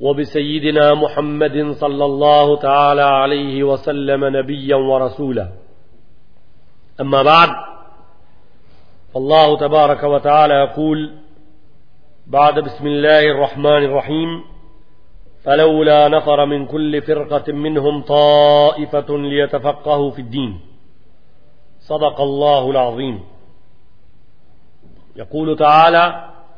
وبسيدنا محمد صلى الله تعالى عليه وسلم نبيا ورسولا أما بعد فالله تبارك وتعالى يقول بعد بسم الله الرحمن الرحيم فلولا نفر من كل فرقة منهم طائفة ليتفقهوا في الدين صدق الله العظيم يقول تعالى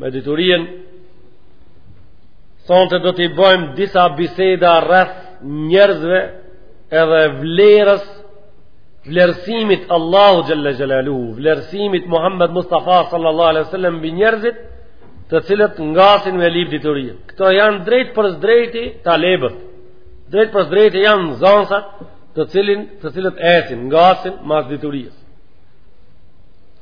Me diturien, sonte do t'i bëjmë disa biseda rreth njerëzve edhe vlerës vlerësimit Allahu xhelle xhelaluhu, vlerësimit Muhammed Mustafa sallallahu alaihi wasallam mbi njerëzit të cilët ngasin me lyp diturien. Këto janë drejt për drejti talebët, drejt për drejti janë nxansat, të cilin të cilët ecin ngasin mas diturisë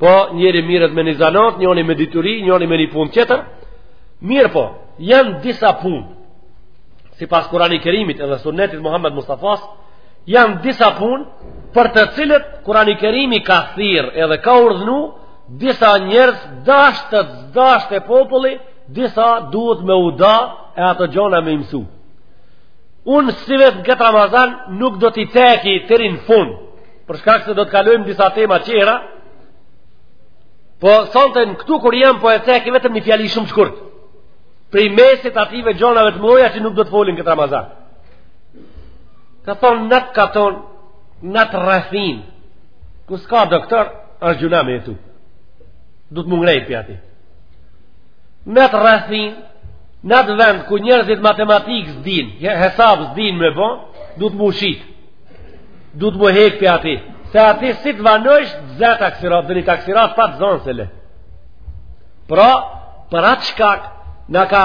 Po, njëri mirret me një zanat, njëri me dituri, njëri me një punë tjetër. Mirëpo, janë disa punë, sipas kurani kerimit edhe sunetit Muhammed Mustafas, janë disa punë për të cilët kurani kerimi ka thirr edhe ka urdhnu disa njerëz dashtë s'dashtë e populli, disa duhet me u da e ato gjona me i msu. Unë si vetë në këtë Ramazan nuk do t'i ceki deri në fund, Për shkak se do të kalojmë disa tema tjera, po sonte në këtu kur jam po e ceki vetëm një fjali shumë shkurt. Prej mesit atyve gjonave të mëdha që nuk do të foli këtë Ramazan. Ka thonë n'at katun, n'at rrethinë, ku s'ka doktor, është gjynah me jetu. Duhet m'u ngrejt prej aty. N'at rrethinë, n'at vend ku njërzit matematikë s'din, hesab s'din me bo, duhet m'u shit. Duhet m'u hek prej aty. Se aty si të vanojsh të zë taksirat, dhe ni taksirat pa t'zanë s'e le. Pra, për atë shkak, na ka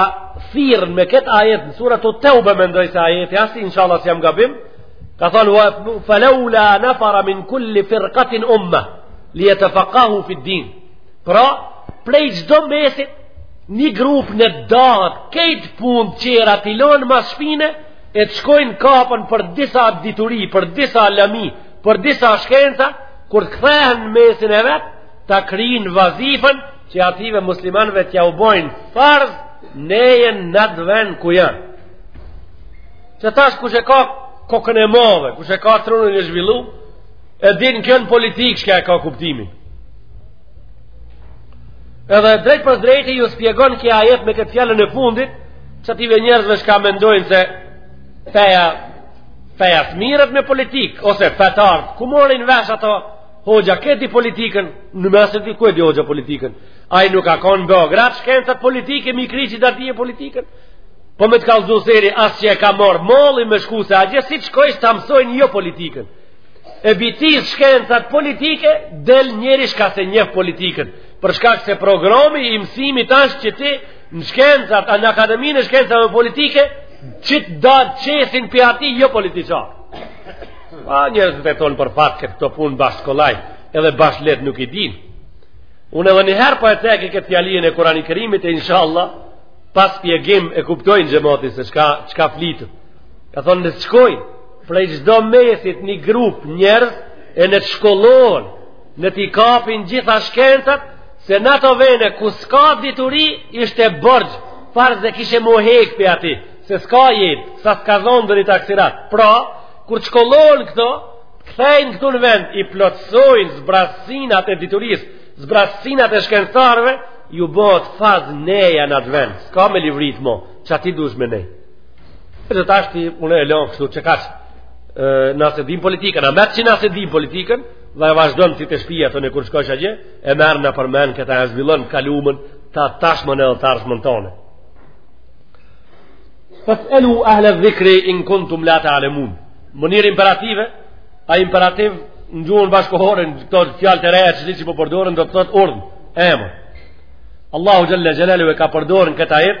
thirr me këtë ajet, në surat et-Teube mendoj se ajeti asht inshallah s'jam gabim, ka thonë, wa falaula nafara min kulli firqatin umma, li jetefakahu fid din. Pra, prej çdo mesit, një grup ndahet, krejt punët qera t'i lonë mas shpine, e të shkojnë kapen për disa dituri, për disa lëmi, për disa shkenca, kur të këthehen në mesin e vet, të kryjnë vazifën që atyve muslimanve t'jau bojnë farz, nejen n'at ven ku janë. Se tash kush e ka kokën e madhe, kush e ka trunin e zhvillu, e din kjo në politikë shka e ka kuptimin. Edhe drejt për drejti ju spjegon ky ajet me këtë fjalën e fundit, atyve njerëzve shka mendojnë se feja, feja s'mirret me politikë, ose fetartë, ku morrin vesh ato, hoxha ku e di politikën, në mesë të ku e di hoxha politikën, ai nuk ka kon në Beograd, shkencat politike, me i kry që ta di e politikën, po me të kalë zuseri, asë që e ka morr, molli me shku se atje, si të shkojsh ta msojnë jo politikën, e bitis shkencat politike del njeri çka s'e njeh politikën për shkak se programi i mësimit asht që ti në shkencat a në akademinë e shkencave politike që të të qesin pi aty jo politiqa a njerëz të tonë për fat këto punë bashkë kolaj edhe bashkë lehtë nuk i dinë unë edhe njëherë po e ceki këtë fjalinë e Kurani Kerimit e insha Allah pa spjegim e kupton xhemati se çka, çka flitet ka thonë në shkojnë Prej çdo mesit një grup njerëz e ne të shkollohen, ne t'i kapin gjitha shkencat, se në ato vene ku s'ka dituri, ishte borxh, farz e kishe m'u hekë pi aty, se s'ka jetë, sa s'ka zonë edhe një taksirat. Pra, kur të shkollohen këto, kthejnë këtu në vend, i plotësojnë zbrasinat e diturisë, zbrasinat e shkencëtarve, ju bohet farz neja në atë vend, s'ka me livrit mo, aty dush me nejë. E tashti unë e lënë kështu që kaq na s'e dimë politikën, a me të që na s'e dimë politikën, dhe e vazhdojnë si të shpia të në kur shkosh a gje, e merr në përmen këta e zhvillon kalumen, të tashmen e ardhmen tonë. Fes'elu ehle dhikri in kuntum la ta'lemun. Mënyrë imperative, a imperativ në gjuhën bashkohore, në këto fjalë të reja që që po përdojnë, do të thotë urdhër, emër. Allahu Xhelle Xhelaluhu e ka përdor në këtë ajet,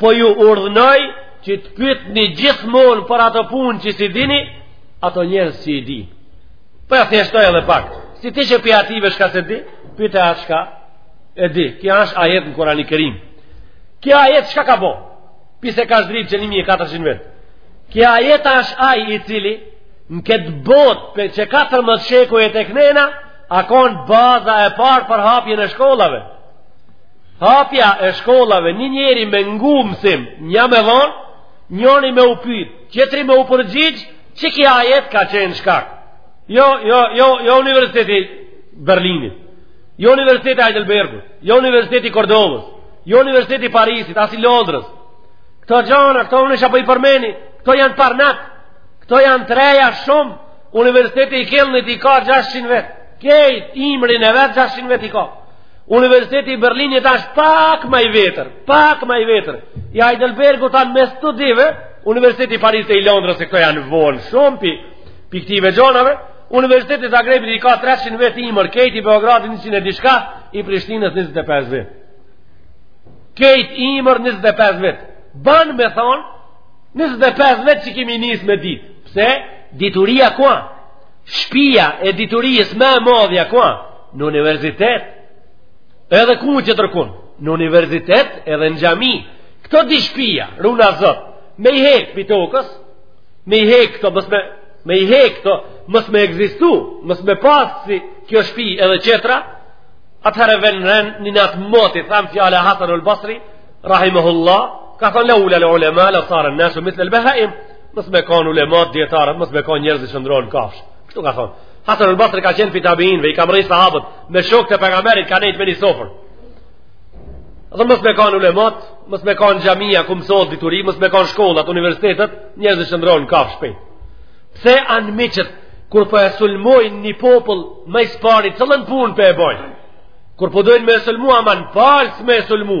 Po ju urdhnoj që të pytni gjithmonë për ato punë që s'i dini, ato njerëz që i dinë. Po e thjeshtoj edhe pak. Secili pi atyve çka s'e di, pyte atë çka e di. Ky është ajet në Kurani Kerim. Ky ajet çka ka bo? Pi se ka zbrit qe 1400 vjet. Ky ajet është ai i cili, në këtë botë qe 14 shekuj e tekëndena, a kon baza e parë për hapjen e shkollave. Hapja e shkollave njeri me ngu mësim, njani me dhonë, njani me u pyt, tjetri me u përgjigj, qiky ajet ka qenë shkak. Jo, jo, jo, jo Universiteti i Berlinit, jo Universiteti i Heidelbergut, jo Universiteti i Kordovës, jo Universiteti i Parisit, as i Londrës. Këto gjana, këto unë çka po i përmeni, këto janë parnat, këto janë të reja shumë, Universiteti i Këlnit i ka 600 vjet, krejt ymrin e vet 600 vjet i ka. Universiteti i Berlinit asht pak ma i vjetër, pak ma i vjetër. I Heidelbergut, han me studiu, Universiteti i Parisit e i Londrës se këto janë vonë shumë pi këtyve gjonave. Universiteti i Zagrebit i ka 300 vjet ymër krejt, i Beogradit 100 e diçka, i Prishtinës 25 vjet. Krejt ymër 25 vjet. Ban me thanë 25 vjet që kemi nis me ditë. Pse? Dituria kuan. Shpia e diturisë ma e madhja ku o në universitet edhe ku qetërkun në universitet edhe në xhami këto dy shpia runa zot me i hek prej tokës me i hek këto mos me me i hek këto mos me ekzistu mos me pas si kjo shpi edhe qetra atëherë vjen në ren një natë moti thamë fjalë Hasan ul Basri rahimahullah ka thonë leula el ulema le saren nasu mithlel behaim Mos me kanë ulemat dijetarët, mos me kanë njerëzt shndrrohen kafsh. Kështu ka thonë. Hasan al-Basri ka qenë pi tabiinve, i ka mrri sahabët me shokët e pejgamberit ka nejt në një sofër. Dhe mos me kanë ulemat, mos me kanë xhamia ku mësohet dituri, mos me kanë shkollat, universitetet, njerëzt shndrrohen kafsh be. Pse anmiqt kur po e sulmojnë një popull ma s'pari, cilën punë po e bojnë? Kur po dojnë me e sulmu, aman, falës me e sulmu.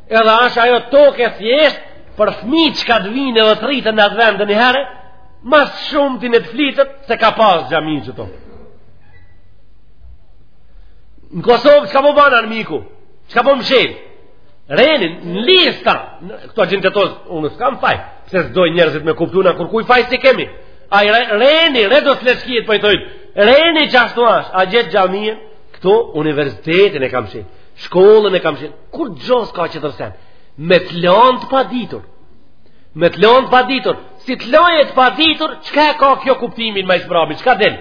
Edhe është ajo tokë thjesht për fmi çka t'vijnë edhe të rriten në atë vend dhe njëherë, mas shumë ti në të flitet se ka pas xhami qaty. Në Kosovë, çka po ban armiku? Çka po mshel? Renin, në lista, në, këto gjindë të tozë, unë s'kam faj, pse s'dojnë njerëzit me kuptu na kurkujt faj s'i kemi. Ai re, reni, redosledi po i thojnë, reni qashtu asht, ka djeg xhaminë, këtu universitetin e ka mshel. Shkollën e ka mshel. Kurgjo s'ka qetër sen. Me të lanë të paditur. Me të lanë të paditur. Si të lanë të paditur, çka ka kjo kuptimin ma s'mrami? Çka del?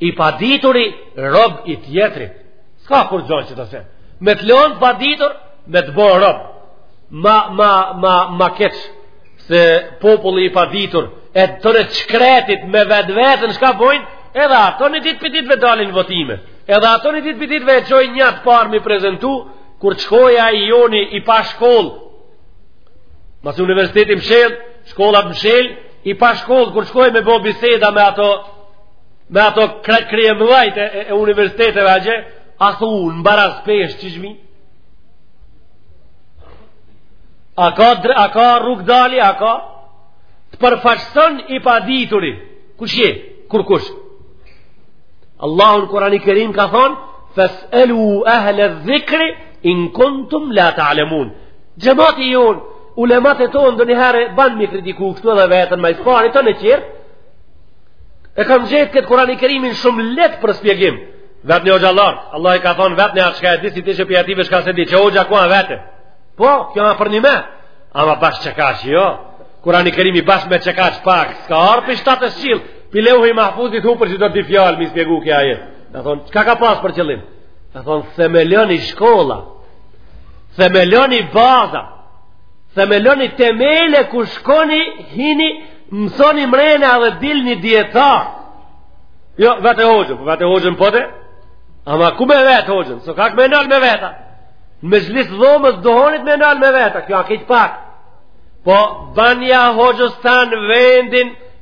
I padituri rob i tjetrit. S'ka kurgjo qetër sen. Me të lanë të paditur, me të bo rob. Ma ma ma ma keq se populli i paditur e tanë t'shkretit me vetveten çka bojnë? Edhe ato një ditë pi ditve dalin votime. Edhe ato një ditë pi ditve e çojnë njatë parë m'i prezentu, kur shkoj ai joni i pashkollë, masi universiteti mshel, shkollat mshel, i pashkollë, kur shkoj me bo biseda me ato, me ato kryemdhajt e, e universiteteve atje, a thu unë, në baraspeshë që shmi, a ka, a ka rrugëdalje, a ka, të përfaqëson i padituri, kush je, kurkush, Allahu në Kurani Kerim ka thon fasalu ahla adh-dhikr in kuntum la ta'lamun xhemati jon ulemat e tonë ndonjëherë ban m'i kritiku këtu edhe veten ma s'pari tonë qer e kam gjetë këtë Kurani Kerimin shumë leht për shpjegim vetë një oja lart Allahi ka thon vet njatë çka e disi ti që pjative çka s'e di që oja ku anë vetë po kjo ma për një me ama bashkë çka që jo Kurani Kerimi bashkë me çka që pak s'ka arpi 700 Pi Leuhi Mahfuzit hu për që do t'i fjalë, mi spjegu ky ajet. Na thonë, çka ka pas për qëllim? Na thonë, themeloni shkolla, themeloni baza, themeloni temele ku shkoni, hini, mësoni mrena dhe dilni dijetar. Jo, vete hoxhën, po vete hoxhën po de, ama ku me vet hoxhën, sokak me e nal me vet a? Në mexhlis dhomës duhonit me e nal me vet a, kjo a keq pak. Po, banja hoxhës tanë vendin,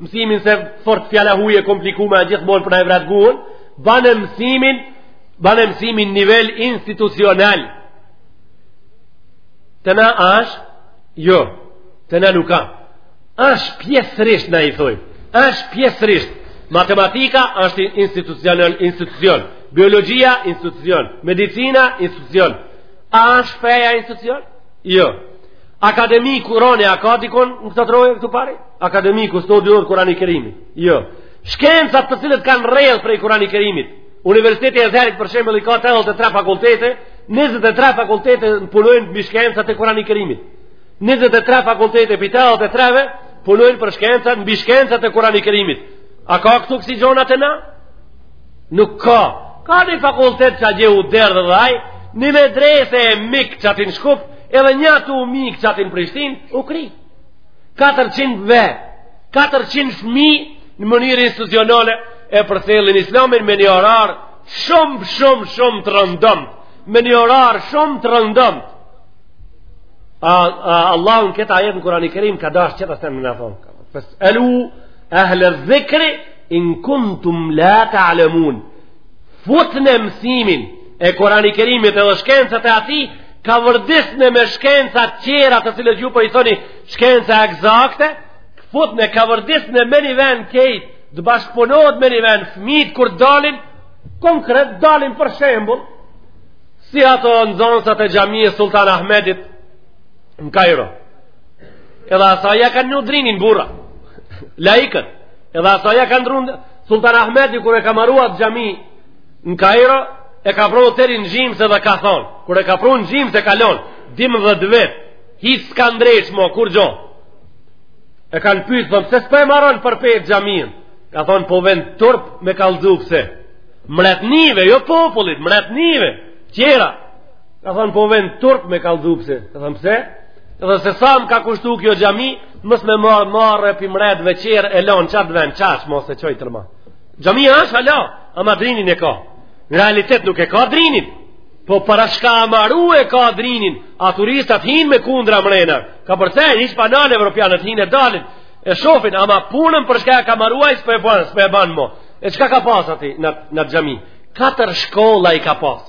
Mësimin se fort fjala huj e komplikume a gjithmonë për na e vrat gjuhën, bane mësimin, bane mësimin nivel institucional. Te na asht, jo, te na nuk ka. Asht pjesërisht na i thojmë. Ash pjesërisht. Matematika është institucional, institucion. Biologjia institucion, medicina institucion. A është feja institucion? Jo. Akademi Kurani a ka dikun në këto troje këtu pari? Akademi ku studiohet Kurani Kerimi. Jo. Shkencat të cilat kanë rrjedh prej Kurani Kerimit. Universiteti Ezherit për shembull i ka 83 fakultete, 23 fakultete punojnë mbi shkencat e Kurani Kerimit. 23 fakultete pi 83-ve punojnë për shkencat, mbi shkencat e Kurani Kerimit. A ka këtu kësi gjona te na? Nuk ka, ka një fakultet që aj u derdh edhe aj, një medrese e mik qati n'Shkup, edhe një aty mik qati n'Prishtinë, u kri. 400 ve, 400 fmi në mënyrë institucionale e përthellin islamin me një orar shumë, shumë, shumë të rëndëm, me një orar shumë të rëndëm. A, a, Allah në kët ajet në Kurani Kerim ka dash qëta se ne na thonë. Fes'elu ehle dhikri, In kuntum la ta'lamun. Futne mësimin e Kurani Kerimit edhe shkencat e atij kavërdisne me shkenca tjera të cilat ju po i thoni shkenca ekzakte, futne kavërdisne me një ven krejt, të bashkëpunohet me një ven, fmijt kur dalin, konkret dalin për shembul, si ato nxonësat e xhamisë Sultan Ahmedit në Kajro. Edhe asaj ja kanë njit drinin burra, laikët, Edhe asaj ja kanë rund Sultan Ahmedi kur e ka maru at xhami në Kajro, e ka pru deri në gjims edhe ka thonë, kur e ka pru në gjims e ka lonë, dimdhet vjet hiç s'ka ndreq mo kurgjo, e kanë pyt, thonë, pse s'po e maron përpjet xhaminë, ka thonë, po vjen turp me kallëzu pse, mretnive, jo popullit, mretnive tjera, ka thonë, po vjen turp me kallëzu pse, ka thonë, pse, Dhe se sa më ka kushtu kjo xhami, mos me m'ardh marre pi mretve qerë e lonë qat ven qashtu, mos e çojë tërma. Xhamia është hala, ama drinin e ka. Në realitet nuk e ka drinin, po për shka a maru e ka drinin, a turistat hinë me kundra mrena, kapërcejnë, ishë panale evropianët hinë e dalin, e shofin, ama punën për shka e ka maru ai s'pe e banë, s'pe e banë mo. E çka ka pasë ati në, në xhami? Katër shkolla i ka pasë.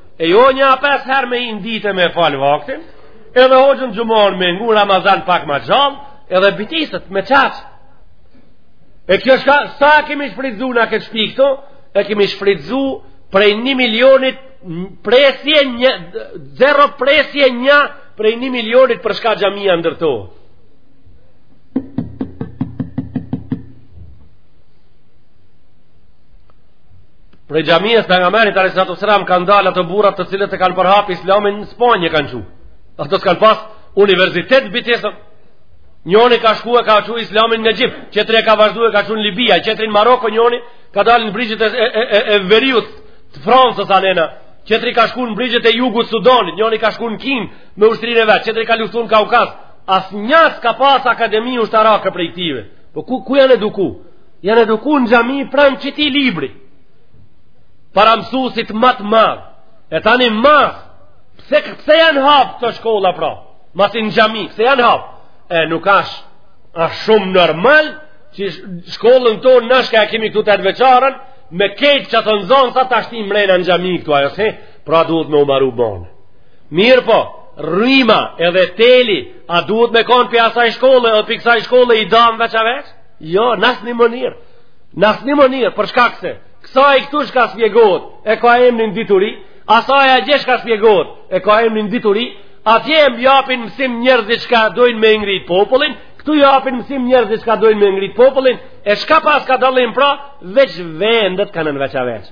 E jo nja pes her me hi n'ditë me falë vaktin, edhe hoxhën xhumanë me ngu Ramazan pak ma gjallë, edhe bitiset me qaq. E kjo shka, sa e kemi shfritzu ne këtë shpi këtu, e kemi shfritzu prej një milionit presje një, zero presje një prej një milionit për shka xhamia a ndërtu. Prej xhamisë të Pejgamberit alejhi salatu selam kanë dalë ato burrat të cilët e kanë përhap Islamin në Spanjë e kanë çu. Ato s'kanë pas universitet bitisun. Njoni ka shku e ka çu Islamin në Egjipt, qetri ka vazhdu e ka çu në Libi, qetri në Maroko, njoni ka dalë në brigjet e e, e, e, e veriut të Francës anena. Qetri ka shku në brigjet e jugut të Sudanit, njoni ka shku në Kinë me ushtrinë e vet, qetri ka luftu në Kaukaz. Asnjë s'ka pas akademi ushtarake prej këtive. Po ku ku janë eduku? Janë eduku në xhami pranë qiti libri. Para mësusit ma të madh. E tani masi. Pse, pse janë hapë kto shkolla pra? Masi në xhami, pse janë hapë? E nuk asht, asht shumë normal që shkollën tonë ne shka e kemi këtu tetëvjeçaren, me kejt qito nxonësa t'i shti mren në xhami këtu ajo se, pra duhet me u maru bonë. Mirëpo, rrima edhe teli, a duhet me konë pi asaj shkolle, edhe pi kësaj shkolle i damë veç a veç? Jo, në asnjë mënirë. Në asnjë mënirë, për shkak se, kësaj këtu shka spjegohet, e ka emnin dituri, asaj atje shka spjegohet, e ka emnin dituri, atje më japin mësim njerëz shka dojnë me ngrit popullin, këtu japin mësim njerëz shka dojnë me ngrit popullin e çka paska dallim pra veç vendet kanë në veç a veç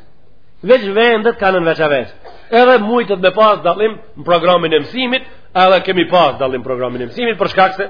veç vendet kanë në veç a veç edhe mujtet me pas dallim në programin e mësimit edhe kemi pas dallim në programin e mësimit për shkak se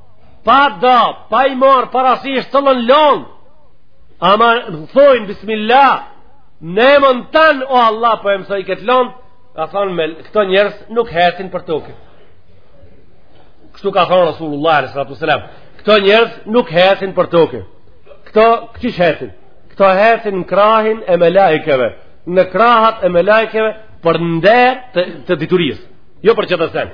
pa da, pa i marrë parasish cilën lën, ama thojnë, bismillah, në emën tan, o Allah, po e mësoj këtë lën, ka thonë këto njerëz nuk hecin për toke. Kështu ka thonë Resulullah, alejhi salatu selam, këto njerëz nuk hecin për toke. Këto, qish hecin? Këto hecin në krahin e melaikeve, në krahat e melaikeve, për nder të, të diturisë, jo për qetër sen.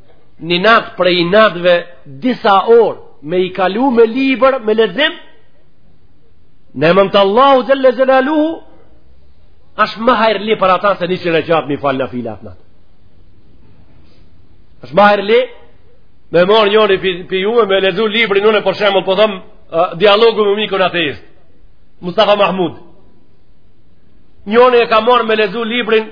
një natë prej natëve disa orë me i kalu me libër me lexim në emën të Allahu xhele xhelaluhu është më hajrli për ata se njëqind reqatë me i falë nafile atë natë është më hajrli me marrë njëri prej juve me lexu librin unë për shembull po thom dialogu me mikun ateist Mustafa Mahmud njëri e ka marrë me lexu librin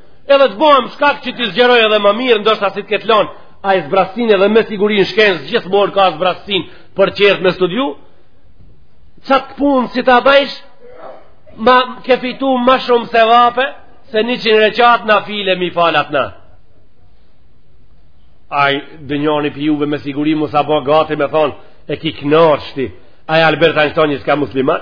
Edhe të bohem shkak që t'i zgjeroj edhe më mirë, ndoshta si të ketë lënë ai zbrazësi edhe me siguri në shkencë gjithmonë ka zbrazësi për tjerët me studiu. Qat punë si ta bësh, ma ke fitu më shumë sevape se 100 rekat nafile me i falë atë natë. Ai ndonjoni pi juve me siguri u bo gati me thon e ki knorshti. Ai Albert Einstein s'ka musliman.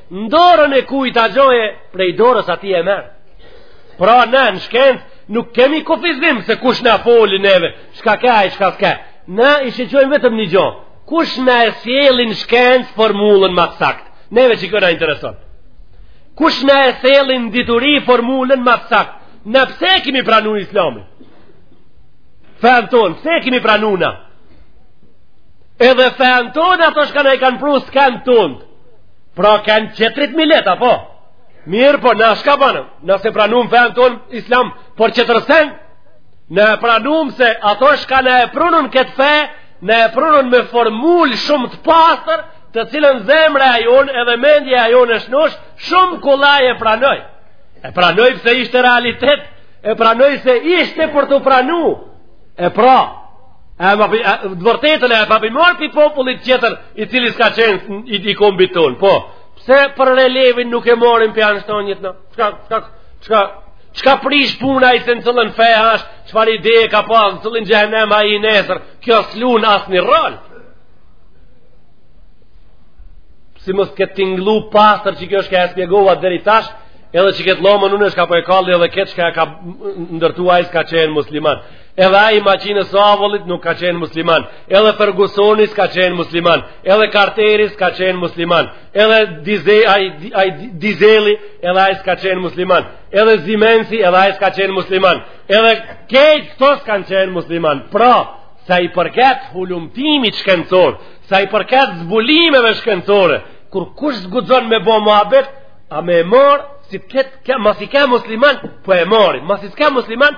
N'dorën e kujt ta gjejë, prej dorës atij e merr. Pra na në shkencë, nuk kemi kufizim se kush na foli neve, shka ke e shka s'ke. Na e shiqojmë vetëm një gjo, kush na e sjell në shkencë formulën ma të saktë, neve qekjo na intereson. Kush na e sjell në dituri formulën ma të saktë, na pse e kemi pranu islamin? Fenë tonë, pse e kemi pranu na? Edhe fenë tonë, ato shka na e kanë pru s'kenë tonët. Pra kenë qetrit milet, apo? Mirëpo, na shka bamë, na s'e pranum fenë tonë islam, për qetër sen, na e pranum se ato shka na e prunën këtë fe, na e prunën me formulë shumë të pastër, të cilën zemra e jonë edhe mendja e jonë e shnoshë, shumë kollaj e pranoi. E pranoi pse ishte realitet, e pranoi se ishte për t'u pranu. E pra, E më bëj, të vërtetën e patëm marrë pi popullit tjetër i cili s'ka qenë i, i kombit tonë. Po, pse për relevin nuk e marrim prej Ajnshtajnit na? Çka, çka, çka, çka prish puna ai se në cilën fe asht, çfarë ideje ka pas, në cilin xhehenem ai nesër, kjo s'lun asnjë rol. Si mos t'ketë tingllu pastër qekjo shka e shpjegova deri tash, edhe qekëtë llampën unë shka po e kalli edhe këtë shka e ka ndërtu ai s'ka qenë musliman. Edhe ai makinës së avullit nuk ka qenë musliman. Edhe Fergusoni s'ka qenë musliman. Edhe Carteri s'ka qenë musliman. Edhe Dizeli, edhe ai s'ka qenë musliman. Edhe Zimensi, edhe ai s'ka qenë musliman. Edhe krejt këta s'kanë qenë musliman. Pra, sa i përket hulumtimit shkencor, sa i përket zbulimeve shkencore, kurkush s'guxon me bo muhabet, a me e marrë si ket, ke, masi ke musliman, po e marr, masi s'ke musliman,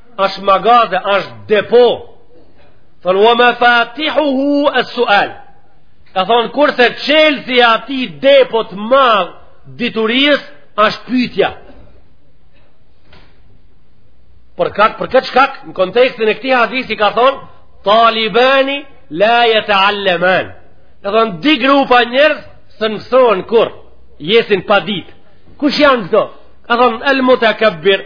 është magaze, është depo. Ka thonë, ue mefatihuhu es-sual. Ka thonë, kurse çelësi ati depo të madhe diturisë, është pytja. Për këtë, për këtë shkak, në kontekstin e këti hadisi ka thonë, talibani la jeteal-leman. Ka thonë, di grupa njerëz s'mësojnë kurr, jesin pa ditë. Kush janë këto? Ka thonë, el mutekebbir,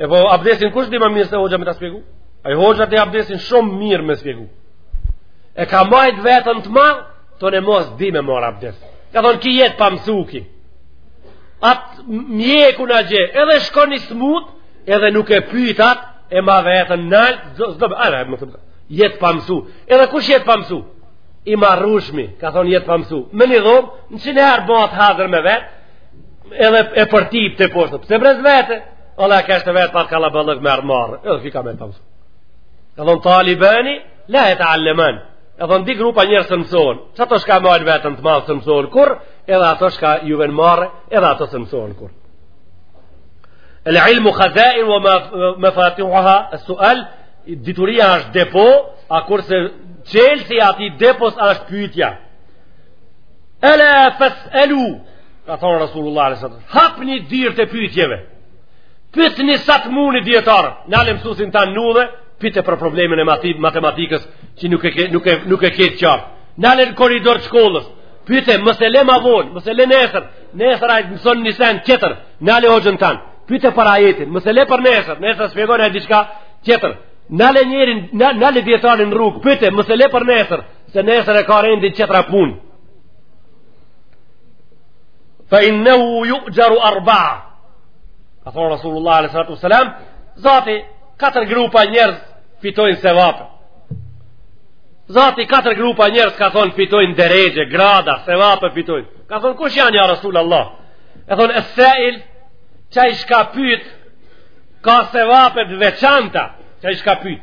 E po abdesin kush di më mirë se hoxha me ta spjegu? Ai hoxha di abdesin shumë mirë me spjegu. E ka majt veten të madh, thonë mos di me marr abdes. Ka thon ki jet pa mësu ki. At mjeku na gje, edhe shkon i smut, edhe nuk e pytat e ma veten nalt, s'do bë, ara më thon. Jet pa mësu. Edhe kush jet pa mësu? I marrushmi, ka thon jet pa mësu. Me një dhom, njiqind her bëhet hadër me vet. Edhe e përtyp teposhtë, pse bre s'vete? Valla kesh të vetë, pat kallabllëk m'erdh marre, edhe fika me të mësu. E thonë talibani, la jeteal-lemani. E thonë di grupa njerëz s'mësojnë, që ato shka majnë veten të madh s'mësojnë kurr, edhe ato shka ju vjen marre, edhe ato s'mësojnë kurr. El ilmu khazain wa mefatihuha es-sual, dituria është depo, a kurse çelësi ati depos është pytja. Ela fes'elu, ka thonë Rasulullah a.s. Hapni dirt e pytjeve, pytni sa të muni dijetarë, nale mësusin tan n'udhë, pyte për problemin e matematikës, që nuk e, nuk e, nuk e ke të qartë, nale n'koridor të shkollës, pyte mos e le ma vonë, mos e le nesër, nesër ai të mëson një sen tjetër, nale hoxhën tan, pyte për ajetin, mos e le për nesër, nesër spjegon diçka tjetër, nale njerin, nale dijetarin në rrugë, pyte mos e le për nesër, se nesër e ka rendin tjetra punë fa innehu juxheru arba ka thonë Rasulullah a.s. zati katër grupa njerëz fitojnë sevape zati katër grupa njerëz ka thonë fitojnë derexhe, grada, sevape fitojnë ka thonë kush janë ja Rasulullah e thonë es-sail qaj shka pyt ka sevape t'veçanta qaj shka pyt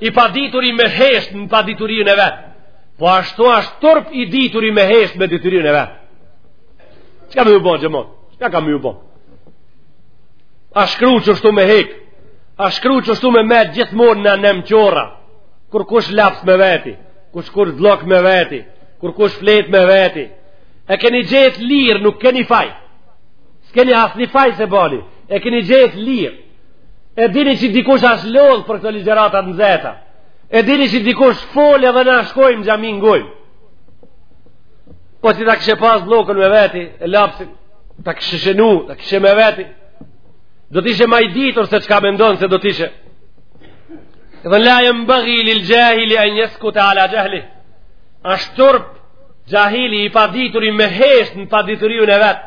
i padituri me hesht në paditurin e vet, po ashtu ashtë turp i dituri me hesht me diturin e vet. Çka me ju bo, xhemat? Çka ka me ju bo? A shkru qeshtu me hek, a shkru qeshtu me met gjithmon në nëmë qorra, kurkush laps me veti, kurkush bllok me veti, kurkush fletë me veti, e keni gjet lirë, nuk keni faj, s'keni asni faj se bani, e keni gjet lirë, E dini që dikush ashtë lodh për këto ligjëratat n'gazeta. E dini që dikush fol edhe na shkojmë n'xhami ngojmë. Po ti ta kishe pas bllokun me veti, e lapsin, ta kishe shënu, ta kishe me veti, do të ishe ma i ditur se çka mendon se do të ishe. Dhe la jenbeghi lil xhahili en jeskute ala xhehli, ashtë turp xhahili i padituri me hesht në paditurinë e vet,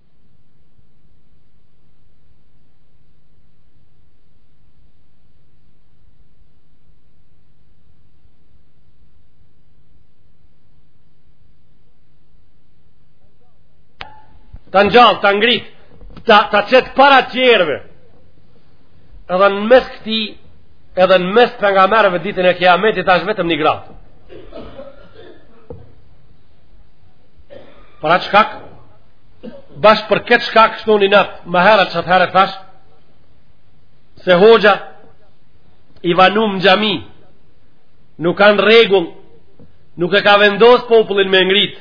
ta ngjall, ta ngrit, ta ta qet para tjerëve. Edhe në mes këtij, edhe në mes pejgamberëve ditën e Kiametit t'asht vetëm një gradë. Para çka? bash për këtë shkak kështu një natë ma herët qatëherë thashë se hoxha i vonum në xhami nuk ka në rregull nuk e ka vendos popullin me ngrit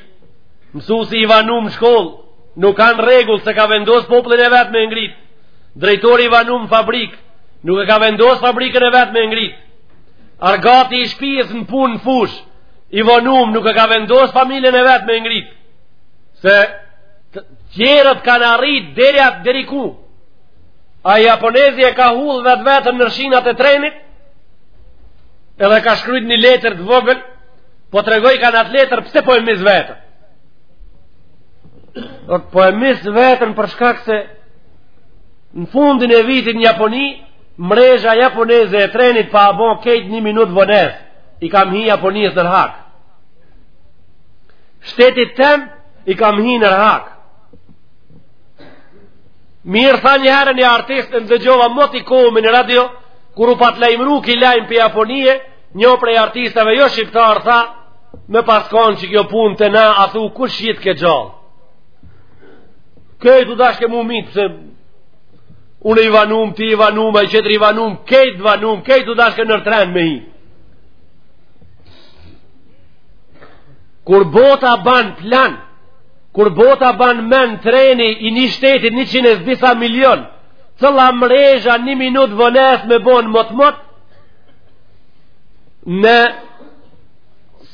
mësusi i vonum në shkollë nuk ka në rregull s'e ka vendos popullin e vet me e ngrit drejtori i vonum në fabrikë nuk e ka vendos fabrikën e vet me e ngrit argati i shpijes në punë në fushë i vonum nuk e ka vendos familjen e vet me e ngrit se tjerët kanë arrit deri aty deri ku ai japonezi e ka hudh vetveten në shinat e trenit edhe ka shkrujt një letër të vogël po tregojka n'atë letër pse po e mys veten po e mys veten për shkak se në fundin e vitit në Japoni mrezha japoneze e trenit pa ka bo krejt një minut vonesë i kam hi Japonisë në hak shtetit tem i kam hi në hak mirë tha një herë një artist e dëgjova moti kohë në radio kur u pat lajmëru ky lajm prej Japonie një prej artistave jo shqiptar tha me pas kon qekjo punë te na a thu kush jitke gjallë krejt u dashke m'u mytë se unë i vonum, ti i vonum, ai tjetri i vonum, krejt vonum, krejt u dashke nën tren me hi. kur bota ban plan kur bota ban men treni i një shtetit njëqind e disa milion cela mrezha një minut vonesë me bon motmot unë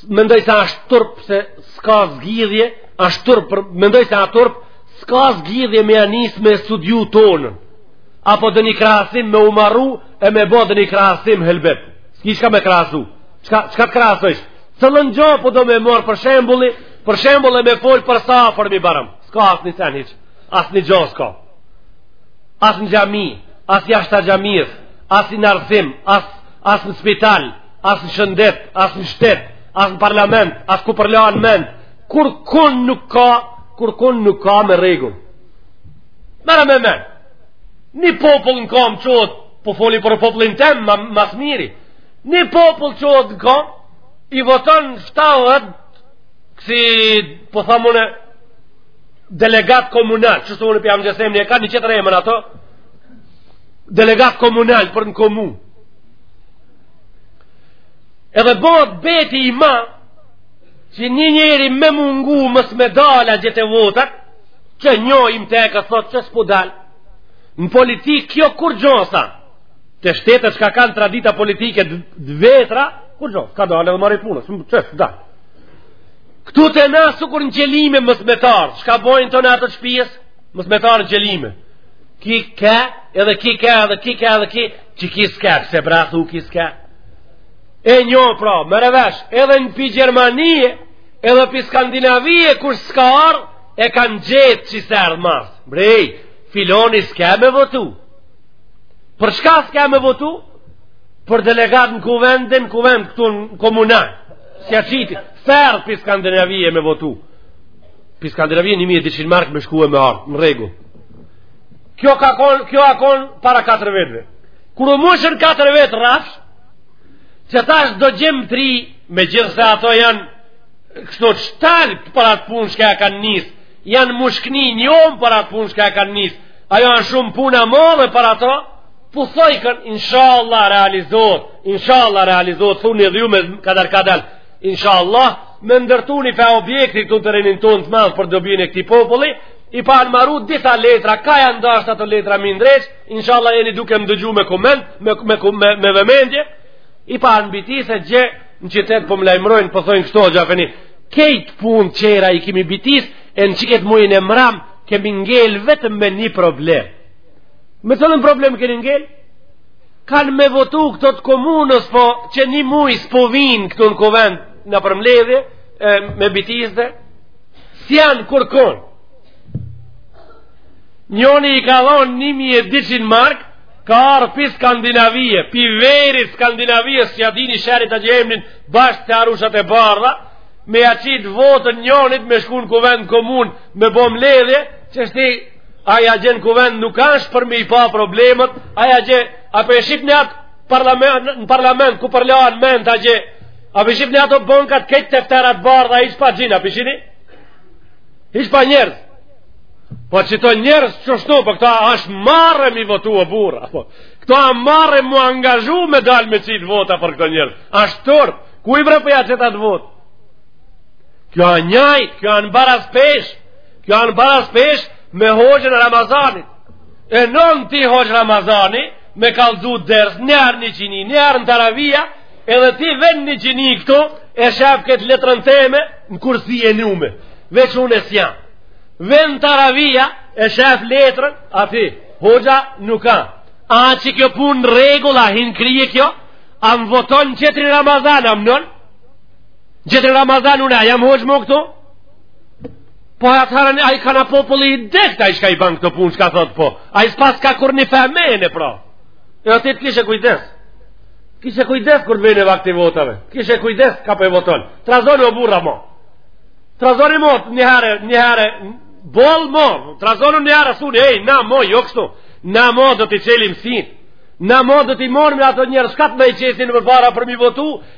mendoj se ashtë turp se s'ka zgjidhje ashtë turp mendoj se ashtë turp s'ka zgjidhje me ia nis me studiu tonën apo do një krahasim me umaru e me bo do një krahasim helbet s'ki çka me krahasu Çka, çka të krahasojsh? Cillën gjo po do me marrë për shembull, për shembull me folë për sa për mi barëm. S'ka as një sen hiç, as një gjo s'ka. As në xhami, as jashta xhamies, as në arsim, as as në spital, as në shëndet, as në shtet, as në parlament, as ku përla në mend. Kurkun nuk ka, kurkun nuk ka me rregull. Merre me men, një popull në kam çohet, po foli për popullin tem, ma, ma s'miri. Një popull çohet në kom, i voton shtatë, kësi, po tham une, delegat komunal, që s'un po ja gjej emnin, ka një qetër emën ato, delegat komunal për në komun. Edhe bahet beti i madh, që një njeri me mungu mos me dal a gjithë e votat, që njoni të ka thot që s'po dal, në politikë kjo kurgjo s'a, Te shtetet çka kanë tradita politike të vetra, kurgjo, ka dalë edhe marri punës, më qështë, da. Këtu te na sikur në gjelime mos me t'ardh, çka bojnë të në atë shpijes, mos me t'ardh në gjelime. Ki ke, edhe ki ke, edhe ki ke, edhe ki, qiki s'ke, pse bre athu ki s'ke. E njo pra, merre vesh, edhe pi Gjermanije, edhe pi Skandinavije, kur s'ka ardh, e kanë gjet që s'erdh masë. Brej, filoni s'ke me votu. Për çka s'ke me votu? Për delegat në kuvend, në kuvend këtu në komunal. S'ja qiti, s'erdh pi Skandinavije me votu. Pi Skandinavije 1200 mark me shku e me ardh, në rregull. Kjo, ka kon, kjo a kon para 4 vetëve. Kur u mushën 4 vet rrafsh, qe tash do gjemë tri, megjithëse ato janë kështu shtalë për atë punë çka e kanë nis, janë mushkni njëmë për atë punë çka e kanë nis, Ajo është shumë punë e madhe për ato, po thojkën, inshallah realizohet, inshallah realizohet, thunë një dhjume, kadal kadal, inshallah, me ndërtu një far objekti këtu në terenin tonë të madh për dobinë e këti populli, i pan maru disa letra, ka janë dashtë ato letra m'i ndreq, inshallah jeni duke më dëgju me komend, me, me, me, me vëmendje, i pan bitis e gje në qytet po më lajmërojnë, po thojnë po kështo gjafeni, krejt punët qera i kimi bitis, e në qiket mujin e mramë, Kemi ngel vetëm me një problem. Me cilin problem keni ngel? Kanë me votu këto të komunës, po qe një muj s'po vinë këtu në kuvend në përmbledhje, e, me bitis de, s'janë kurkon. Njoni i ka dhonë 1200 markë, ka ardh pi Skandinavije, pi verit Skandinavijes, s'ja dini shehrit as emnin, bashkë te arushat e bardha, me ja qit votën njonit me shku në kuvend komunë, me bo mbledhje qishti aja gjë n'kuvend nuk ashtë për me i pa problemet aja gjë a po e shifni n'at parlament, në parlament ku parlament gjë a po e shifni ato bankat këtë tefterat bardha hiç pa gjin a po e shifni hiç pa njerëz Po qito njerëz qështu, po këta është marre m'i votu o burra, po. Këta â marre m'u angazhu me dalë me qitë vota për këta njerëz. Ashtë turp, kuj bre po ia qet atë votë? Kjo anë njajt, kjo anë baraspesh, kjo anë baraspesh me hoxhën e Ramazanit. E non ti hoxhë Ramazani, me kallzu ders, njerë n'iqini, njerë në teravija, edhe ti vjen n'iqini këtu, e shef këtë letrën teme, në kursi e njume, veç unë s'jam. Vjen në teravija, e shef letrën aty, hoxha nuk â. A â kjo punë në rregull, a hin n'krye kjo, a më voton tjetrin Ramazan, a më nënë, Tjetër Ramazan unë a jam hoxhë më këtu? Po e atëherën a i ka populli i dekta i shka i banë këto punë, shka thotë po. Ai s'paska kurrnji femene, pra. E atë të kishe kujdes. Kishe kujdes kur të vjen vakti i votave. Kishe kujdes kë po voton. Trazoni o burra mo. Trazoni mo një herë, një herë, bol mo. Trazoni një herë, suni, ej, na mo, jo kështu. Na mo do t'i çelim sinë. Na mo do t'i morrim ato njerëz, shka të na i qesin përpara për m'i votu,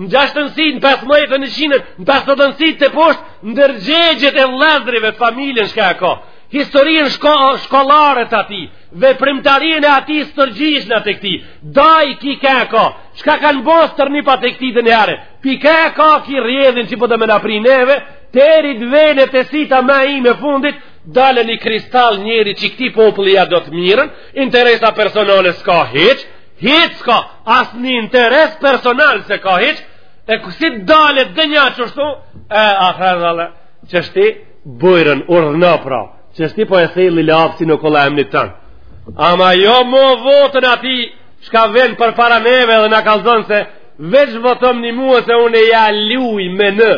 Në gjashtënësi, në pas mëjtë në qinët, në pas të dënësi të poshtë, ndërgjegjet e vllezrive, familjen shka e ka, historinë shko, shkollare të atij, veprimtarinë e atij, stërgjyshin e këtij, daj ky ka e ka, shka kanë bo stërnipat e këtij edhe njerë, pi ka e ka ky rrjedhën që po do me na pri neve, deri t'vene te sita më ime e fundit, dalë një kristal njeri që këtij populli ia do të mirën, interesa personale s'ka hiç, Hiç s'ka, asnjë interes personal s'e ka hiç, e si del edhe një qështu, e atëherë, qështi bujrum, urdhëno pra, qështi po e silli lapsin okolla emnit tënd. Ama jo mo votën atij, shka vjen përpara neve edhe na kallzon se, veç votomni mua se unë e ja luj me në,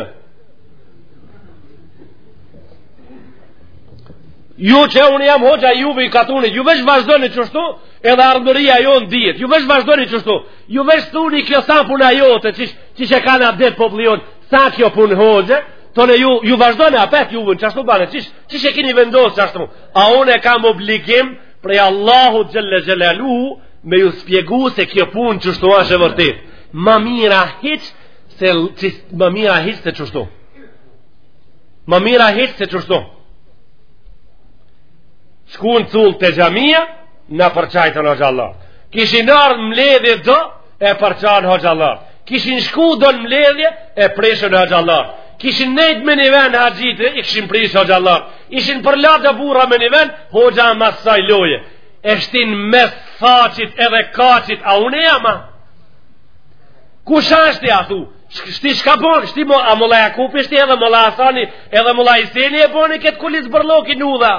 Ju që unë jam hoxha juve i katunit, ju veç vazhdoni qështu, Edhe ardhmëria jonë dihet. Ju veç vazhdoni qështu. Ju veç thuni kjo s'â puna jote, që, qysh e ka në adet populli jonë, s'â kjo punë hoxhe, thoni ju, ju vazhdoni apet ju vënë, qashtu bani, që, qysh e kini vendosë qashtu mo. A unë e kam obligim prej Allahu xhel-le xhelaluhu, me ju spjegu se kjo punë qështu ash e vërtet. Ma mirë â hiç, se që, ma mirë â hiç se qështu. Ma mirë â hiç se qështu. shku në cullë te xhamia, na përçajtën hoxhallart. Kishin ardhë mledhje do, e përçajnë hoxhallart. Kishin shku do në mledhje, e prishën hoxhallart. Kishin nejtë me një vend haxhitë, i kishin prishë hoxhallart. Ishin përla do burra me një vend, hoxha mas asaj loje. E shtin mes Thaçit edhe kaçit, a unë jam a? Kush është ai atu? Shti shka boni, shti mo, a mulla Jakupi shti edhe mulla Hasani, edhe mulla Iseni e boni këtë kulis bërlloki në udha.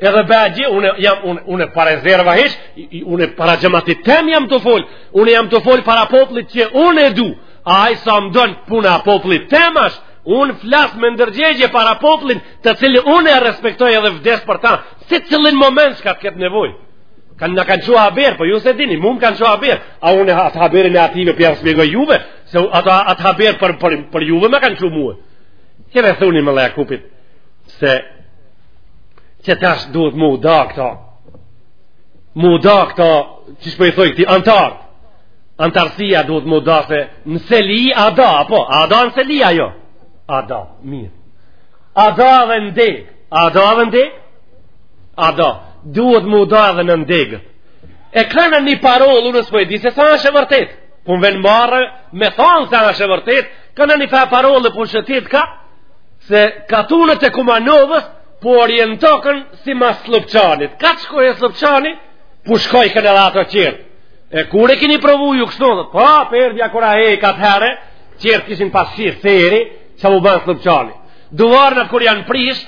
Edhe bëgji, unë jam, unë, unë pa rezerva hiç, unë para xhematit tem jam tu folë, unë jam tu folë para poplit që unë e du, ai sa më don puna poplit tem ashtë, unë flasë me ndërgjegje para poplit të cilin unë e respektoj edhe vdes për ta, secilin moment shka të ketë nevojë. Kanë na kanë çu haber, po ju s'e dini, mu më kanë çu haber. A unë atë haberin e atyne po ja shpjegoj juve, se atë, atë haber për, për, për juve ma kanë çu mue. Kjeve thuni mulla Jakupit, se qetash duhet mu da këta, mu da këta, qysh po i thojn këti, antarë. Antarësia duhet mu da se në seli a da, apo, a da në seli a jo. A da, mirë. A da dhe n'degë, a da dhe n'degë, A da, duhet mu da dhe nëndegët. E kanë një parolë, unë s'po e di se sa është e vërtet. Po më vjen marre, me thonë sa është e vërtet, kanë njëfar parolë dhe pushtetit ka, se katunet e Kumanovës, po orientokan si mas Slupçanit. Ka të shkojë Slupçani, po shkojkan edhe ato tjerë. E kur e kini provu ju kështu, dhe, po, perdja kura e i ka të herë, tjerë kishin pa seri, që mu bënë Slupçani. Duvaret kur janë prish,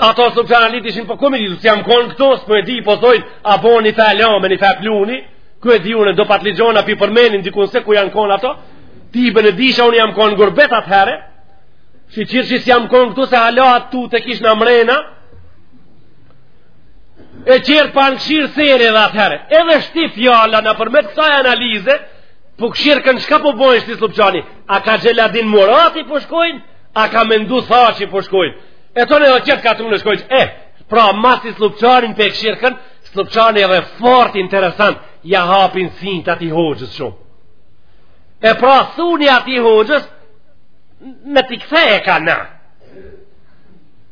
ato slupçanlitë ishin po kumë ditë, s'jam kon këtu, s'po e di po thojnë, a boni ta lëmë në fat luni, ku e di unë do pat ligjona po i përmenin diku se ku janë kon ato, ti bën e disha unë jam kon gurbet atëherë. Shyqyr çi s'jam kon këtu se hala atu të kish në mrena, e tjerë pa në kshirë seri dhe atëherë. Edhe shti fjala nëpërmjet kësaj analize, po kshirkan shka po bojnë shti Slupçani, a ka Xheladin Murati po shkojnë, A ka Menduh Thaçi po shkojnë. E tonë edhe qeta katune shkojnë. E, eh, pra masi Slupçanin po e kshirkan, Slupçani edhe fort interesant, ja hapin sinjtë atij hoxhës shumë. E pra thuni atij hoxhës, me t'i këthe e ka na.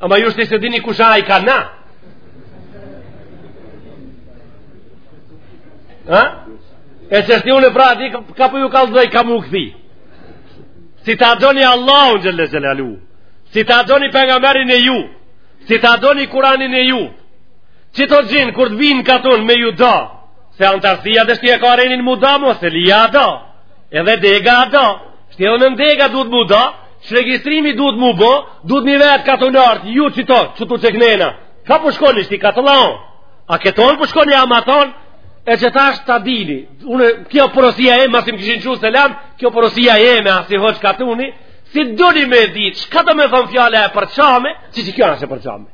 Ama ju shti s'e dini kush a ai ka na. Ha? E qashti unë e pra, di ka për po ju kallzoj ka mu këthi. si ta doni Allahun xhelle xhelalu, si ta doni pejgamerin e ju, si ta doni kuranin e ju, qito gjin kur të vinë katun me ju da, se antarësia dhe shtje ka renin mu da, mo se lija da, edhe dega da, shtje dhe në ndega duhet mu da, që regjistrimi duhet mu bo, duhet një vetë katunarët, ju që të, që të që kënena, ka po shkoni po shti katëlaon, A këtanë po shkoni a matanë, e që ta është stabili, unë, kjo porosia e, ma s'i m'kishin çu selam, kjo porosia jeme si hoxhë katuni, si duni me di, çka do me thonë fjala e përçame, që qikjo është e përçame.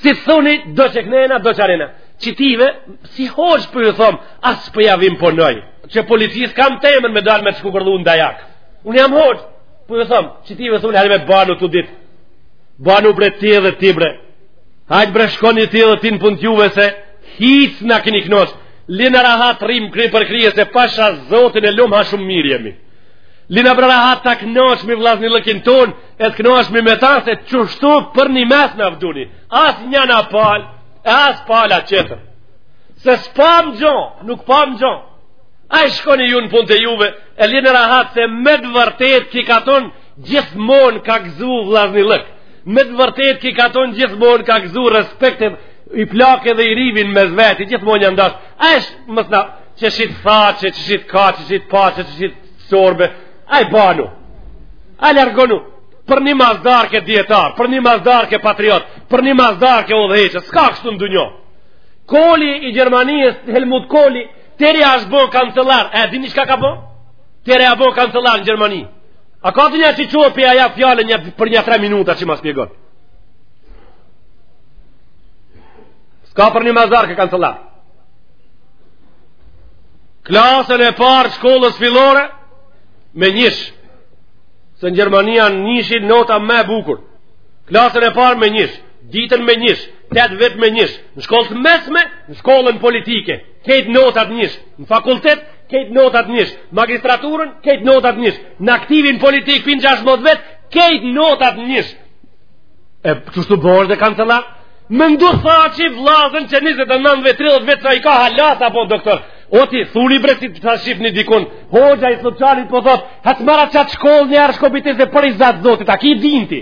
Si të thuni, do që kënena, do që arena. Qityve, si hoxhë po ju thom, asë për po javim për nëjë, që policisë kam temen me dalë me të shkërdhy në dajak. Unë jam hoxhë, po ju thom, qityve thuni, hajme banu të ditë, banu bre ti dhe ti bre, Hajt bre shkoni ti dhe ti në punë t'juve se hiç s'na kini knaq Lina rahat rrim kry për krye se pasha zotin e lumë ha shumë mirë jemi Lina bre rahat ta knaqmi vllaznillëkin tonë E të knaqmi me ta se qështu përnime s'na duni As njana palë E as pala tjetër Se s'pam gjo, nuk pam gjo Hajt shkoni ju në punë të juve E lina rahat se me të vërtet ki katun gjithmonë ka gëzu vllaznillëk Me të vërtet ki katon gjithmonë ka gëzu respekte i plaki dhe i riu n'mes veti, gjithmonë janë dash. A është më thna, që shit faqe, që shit ka, që shit pace, që shit sorbe. A i banu. A i largonu. Për një masdarke dijetar, për një masdarke patriot, për një masdarke udhëheqës. S'ka kështu në dunjo. Koli i Gjermanisë, Helmut Koli, teri është bo kancelar. E, dini çka ka bo? Teri a bo kancelar në Gjermani. A ka ndonjë që çohet për aja fjale një, për nja tre minuta që ma spjegon? S'ka për një masdarke kancelar. Klasën e parë shkollës fillore me njësh. Se në Gjermani a njëshi nota më e bukur. Klasën e parë me njësh. Dytën me njësh. Tetë vjet me njësh. Në shkollë të mesme, në shkollën politike. Kejt notat njësh. Në fakultet, Kejt notat njësh, magistraturën, kejt notat njësh, në aktivin politik pi gjashtëmdhet vjet, kejt notat njësh. E qështu bohesh edhe kancelar. Më ndu tha që i vllazën që 29-30 vjet sa i ka, hala s'a bo doktor. O ti, thuni bre si të të shihni dikun, hoxha i socialit po thotë, hec maro qatë shkollë njëherë shko bitise për riza të zotit, a ki din ti?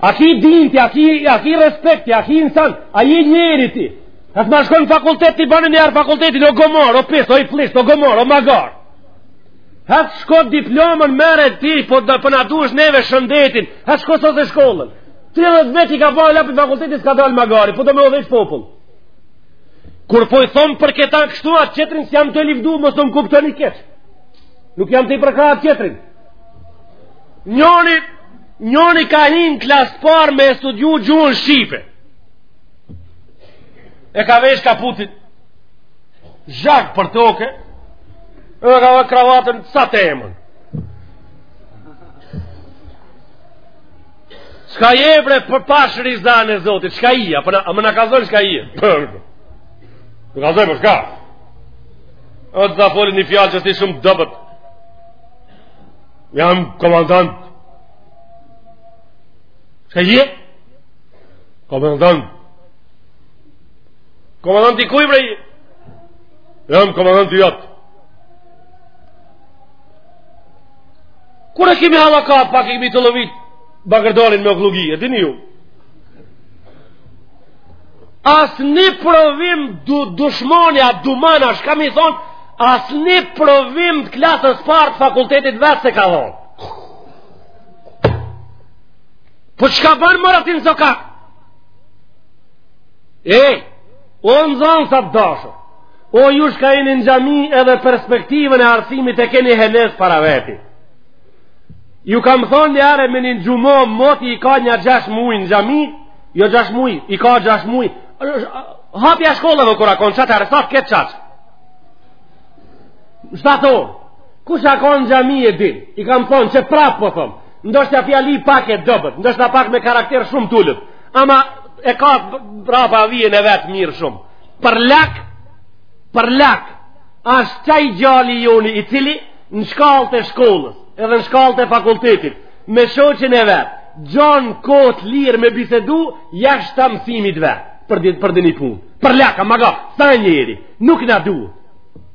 A ki din ti, a ki, a ki respekt ti, a ki insan, a je njeri ti? Hajt ma shko në fakultet t'i banë njeri fakultetin o gomar, o pis, o i flliqt, o gomar, o magar. Hajt shko diplomën merre ti, po të përna po duesh neve shëndetin, hajt shko sose shkollën. 30 vjet i ka bërë lapë i fakultetin s'ka dalë magari, po do me udhëheq popull. Kur po i thom për këta kështu atë qetrin s'jam tu e livdu, mos të më kuptoni keq. Nuk jam tu e përkrah atë qetrin. Njoni, njoni ka hi në klasë t'parë me studiu gjuhën shqipe. e ka vesh kaputin zhag për toke e ka vesh kravatën sa t'ëmën shka je bre për pash rizan e Zotit shka je po me na kallzon shka je na kallzon për shka do ta foli një fjallë që si shumë dobët jam komandant shka je Komandant. Komandant i kuj bre? Jam komandant i jatë. Kur e kemi hallakat pak, i kemi tollovit bakërdanin me okllagi, e dini ju? As një provim du, dushmonja, dumana, shka m'i thonë, as një provim të klasës parë t'fakultetit vetë s'e ka dhonë. Po çka ban more ti n'sokak? E, o nxanësa të dashur, o ju shka jeni në xhami edhe perspektivën e arsimit e keni henez para veti. Ju kam thonë një here me një xhuma moti i ka nja gjash muj në xhami, jo gjash muj, i ka gjash muj, hapja shkollave kur a konë qat herë, sa të ketë qaq. Shtator, kush a kon n'xhami e din, i kam thonë qe prapë po thom, Ndoshta fjalë pak e dobët, ndoshta pak me karakter shumë t'ulët. Ama e ka prapavijën e vet mirë shumë. Për lak, për lak, asht qaj djali joni i cili në shkallët e shkollës, edhe në shkallët e fakultetit, me shoqen e vet, gjon kohë t'lirë me bisedu, jashta mësimit vet, për, për ndonji punë. Për lak, a magar, s'a njeri, nuk na duhet.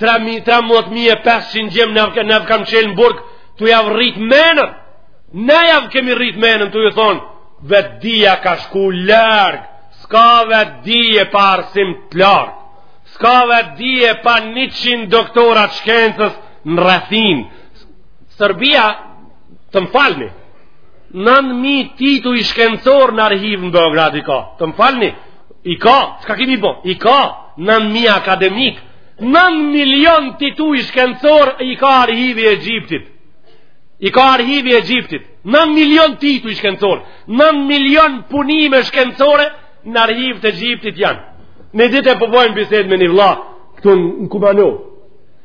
13.500 djem na u kanë qelb në burg, tu jav rritë menën, ne jav kemi rritë menën, tu ju thonë, vetëdija ka shku larg, s'ka vetëdije pa arsim të lartë, s'ka vetëdije pa 100 doktora t' shkencës në rrethinë. Serbia, të më falni, 9.000 tituj shkencor në arhiv në Beograd i ka, të më falni, i ka, çka kemi bo, i ka, 9.000 akademikë, Nan milion tituj shkencorë i ka arhivi i Egjiptit. I ka arhivi i Egjiptit. Nan milion tituj shkencorë. Nan milion punime shkencore në arhiv të Egjiptit janë. Një ditë po bojmë bisedë me një vlla këtu në Kumanovë.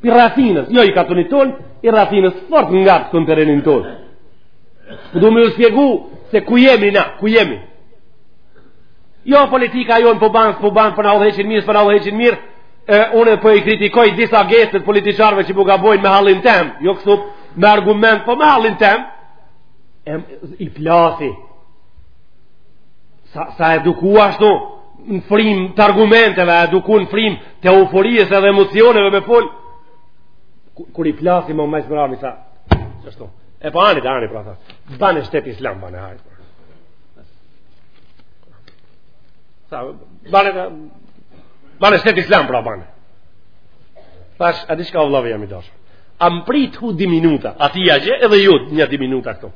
I rrethinës, jo i katunit tonë, i rrethinës fort ngat këtu në terrenin tonë. Po du me ju shpjegu se ku jemi na, ku jemi. Jo politika jonë po ban, po ban, po na udhëheqin mirë, s'po na udhëheqin mirë, e unë po i kritikoj disa gjeste të politiçarëve që po gabojnë me hallin tem, jo këtu me argument, po me hallin tem, e, i plasi. S'a, s'a eduku ashtu, në frymë të argumenteve, eduku në frymë të euforisë edhe emocioneve me fol, kur i plasi më majtë mërami, tha, qështu, e pa po ani, ani, pra, tha, bane shtet islam, bane hajt, Tha, bane, bane shtet islam pra bane. Thashë, a di çka o vllau jem i dashur. A më prit hu dy minuta, a ti ja gje edhe ju nja dy minuta këtu.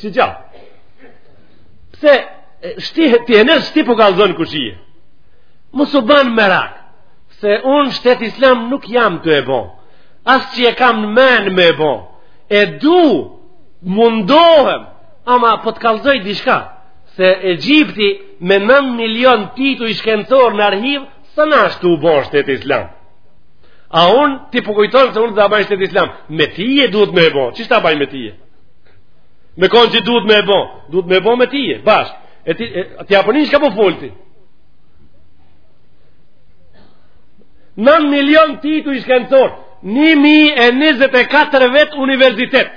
Si gja. Pse, shti, ti e nërë shti po kallzon kush je. Mos u ban merak, se unë shtet islam nuk jam tu e bo. As që e kam në men me e bo. E du, mundohem, ama po të kallzoj diçka. se Egjipti me 9 milion tituj shkencorë në arhiv, s'na asht bo shtet islam. A unë ti po kujton se unë ta baj shtet islam, me ty e duhet me e bo, qysh ta baj me ty e? Me kon që duhet me e bo, duhet me e bo me ty e, bashkë. E ti, e, ti a po nin çka po fol ti? 9 milion tituj shkencorë, 1024 vjet universitet,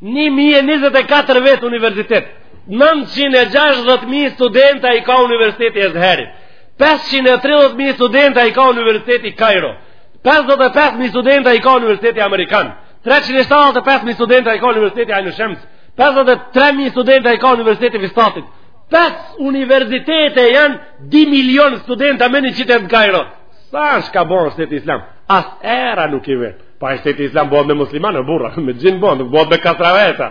1024 vjet universitet, 960.000 studenta i ka Universiteti i Ez'herit. 530.000 studenta i ka Universiteti Kajro. 55.000 studenta i ka Universiteti Amerikan. 375.000 studenta i ka Universiteti Ajn Shems. 53.000 studenta i ka Universiteti i Fustatit. 5 universitete janë 2 milion studenta me një qytet në Kajro. S'është ka bëhet shtet islam. As era nuk i vjen. Po e shteti islam bëhet me muslimanë, burra, me gjin bëhet, nuk bëhet me kastraveca.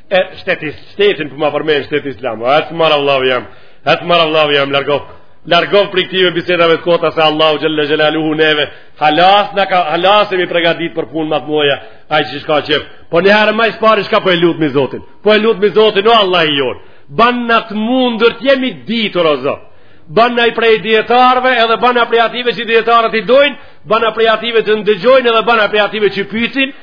e shteti shtetin për po ma përmen shtetin islam e të marë Allahu jam e të marë Allahu jam largohu largohu prej këtyre bisedave të kota se Allahu xhel-le xhelaluhu neve halas na ka halas e m'i pregatit për punë ma të mëdhaja ai çka qef po një herë ma së pari çka po e lutmi Zotin po e lutmi Zotin o Allahu jonë bane të mundur të jemi të ditur o Zot banna prej dijetarëve edhe banna prej atyre që dijetarët i dojnë banna prej atyre që ndëgjojnë edhe banna prej atyre që pysin